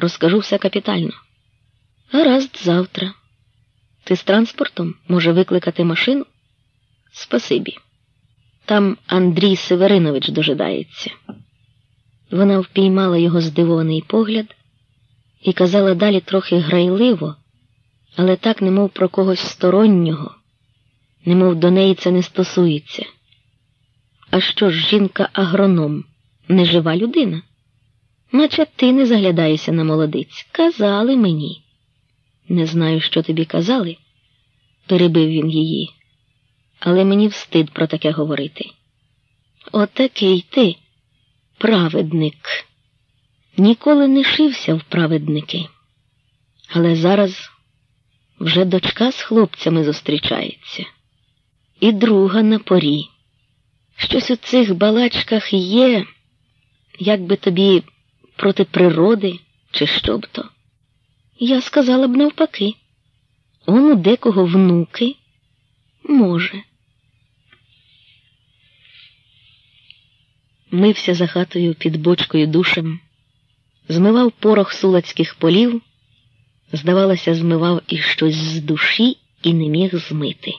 Розкажу все капітально. Гаразд завтра. Ти з транспортом може викликати машину? Спасибі. Там Андрій Северинович дожидається. Вона впіймала його здивований погляд і казала далі трохи грайливо, але так, немов про когось стороннього, немов до неї це не стосується. А що ж жінка агроном, не жива людина? Наче ти не заглядаєшся на молодиць. Казали мені. Не знаю, що тобі казали, перебив він її, але мені встид про таке говорити. Отакий ти, праведник. Ніколи не шився в праведники. Але зараз вже дочка з хлопцями зустрічається, і друга на порі. Щось у цих балачках є, як би тобі проти природи, чи що б то. Я сказала б навпаки. Он у декого внуки може. Мився за хатою під бочкою душем, змивав порох сулацьких полів, здавалося, змивав і щось з душі і не міг змити.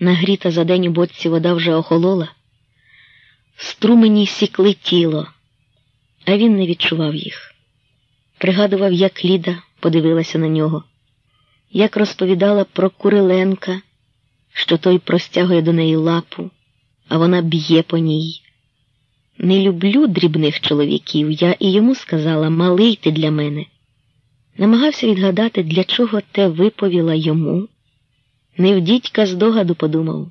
Нагріта за день у бочці вода вже охолола, струмені сікли тіло, а він не відчував їх. Пригадував, як Ліда подивилася на нього, як розповідала про Куриленка, що той простягує до неї лапу, а вона б'є по ній. Не люблю дрібних чоловіків, я і йому сказала малий ти для мене. Намагався відгадати, для чого те виповіла йому. Не в дідька здогаду подумав,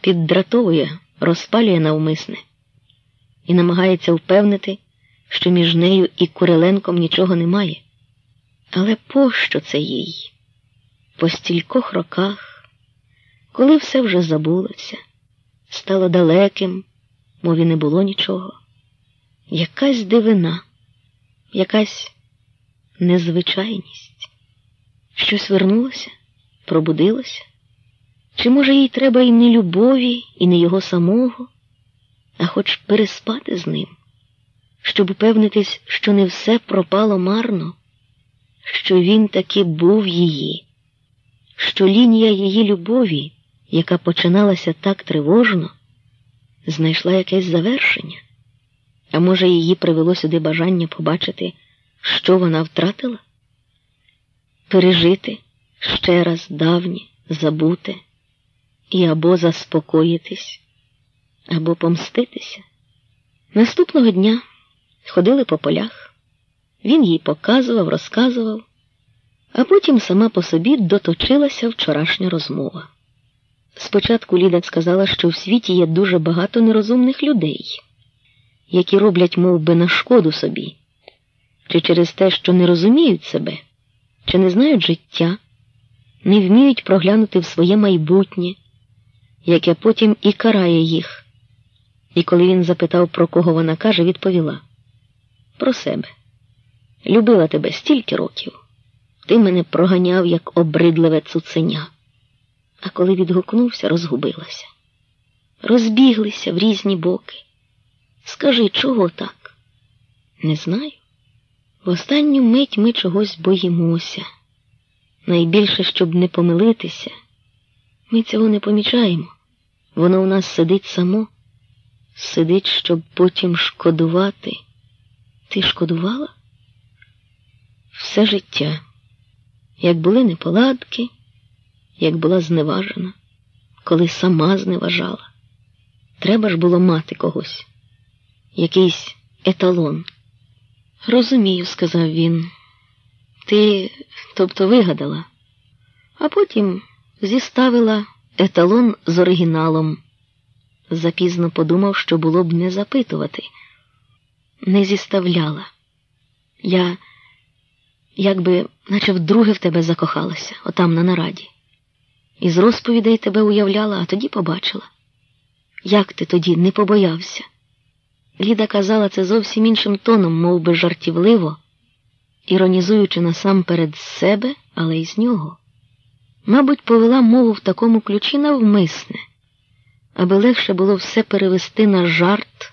піддратовує, розпалює навмисне і намагається впевнити, що між нею і Куриленком нічого немає. Але пощо це їй? По стількох роках, коли все вже забулося, стало далеким, мов і не було нічого, якась дивина, якась незвичайність, щось вернулося, пробудилося, чи, може, їй треба і не любові, і не його самого, а хоч переспати з ним, щоб упевнитись, що не все пропало марно що він таки був її, що лінія її любові, яка починалася так тривожно, знайшла якесь завершення, а може, її привело сюди бажання побачити, що вона втратила, пережити ще раз давнє, забути і або заспокоїтись, або помститися. Наступного дня ходили по полях. Він їй показував, розказував, а потім сама по собі доточилася вчорашня розмова. Спочатку Ліда сказала, що в світі є дуже багато нерозумних людей, які роблять мов би, на шкоду собі, чи через те, що не розуміють себе, чи не знають життя, не вміють проглянути в своє майбутнє, яке потім і карає їх. І коли він запитав, про кого вона каже, відповіла про себе. Любила тебе стільки років. Ти мене проганяв, як обридливе цуценя. А коли відгукнувся, розгубилася. Розбіглися в різні боки. Скажи, чого так? Не знаю. В останню мить ми чогось боїмося. Найбільше, щоб не помилитися, ми цього не помічаємо. Воно у нас сидить само, сидить, щоб потім шкодувати. Ти шкодувала? все життя, як були неполадки, як була зневажена, коли сама зневажала. Треба ж було мати когось, якийсь еталон. Розумію, сказав він. Ти, тобто, вигадала, а потім зіставила еталон з оригіналом. Запізно подумав, що було б не запитувати, не зіставляла. Я якби наче вдруге в тебе закохалася, отам на нараді. Із розповідей тебе уявляла, а тоді побачила. Як ти тоді не побоявся? Ліда казала це зовсім іншим тоном, мов би жартівливо, іронізуючи насамперед з себе, але й з нього. Мабуть, повела мову в такому ключі навмисне, аби легше було все перевести на жарт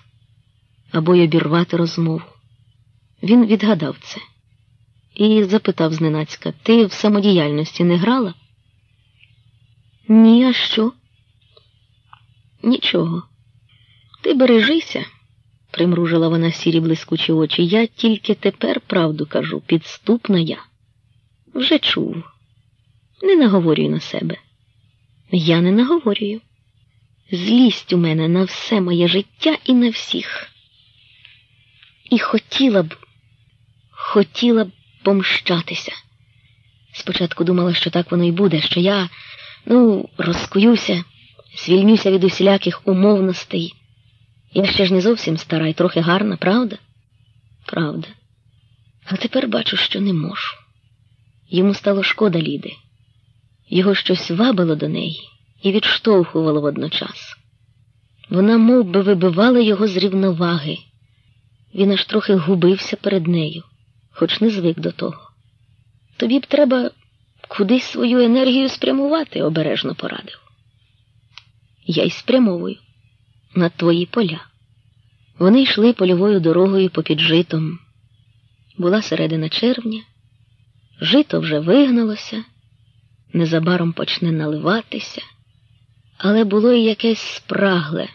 або й обірвати розмову. Він відгадав це і запитав зненацька, ти в самодіяльності не грала? Ні, а що? Нічого. Ти бережися, примружила вона сірі блискучі очі. Я тільки тепер правду кажу, підступна я. Вже чув. Не наговорюй на себе. Я не наговорюю. Злість у мене на все моє життя і на всіх. І хотіла б, хотіла б помщатися. Спочатку думала, що так воно і буде, що я, ну, розкуюся, звільнюся від усіляких умовностей. Я ще ж не зовсім стара і трохи гарна, правда? Правда. А тепер бачу, що не можу. Йому стало шкода Ліди. Його щось вабило до неї і відштовхувало водночас. Вона мов би, вибивала його з рівноваги. Він аж трохи губився перед нею, хоч не звик до того. Тобі б треба кудись свою енергію спрямувати, обережно порадив. Я й спрямовую на твої поля. Вони йшли польовою дорогою попід житом. Була середина червня, жито вже вигналося, незабаром почне наливатися, але було й якесь спрагле,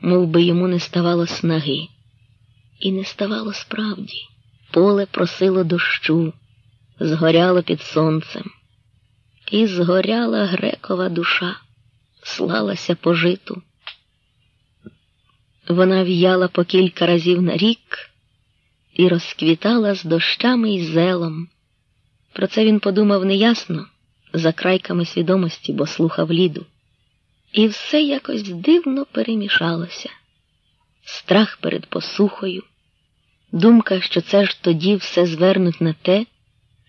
мов би йому не ставало снаги. І не ставало справді. Поле просило дощу, згоряло під сонцем. І згоряла грекова душа, слалася по житу. Вона в'яла по кілька разів на рік і розквітала з дощами й зелом. Про це він подумав неясно, за крайками свідомості, бо слухав ліду. І все якось дивно перемішалося. Страх перед посухою, думка, що це ж тоді все звернуть на те,